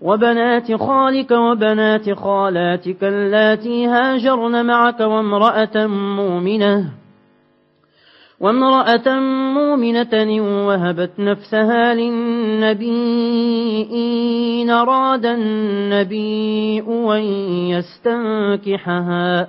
وبنات خالك وبنات خالاتك اللاتي هاجرن معك وامرأة مؤمنة وامرأة مؤمنة وهبت نفسها للنبي إن أراد النبي أن يستنكحها.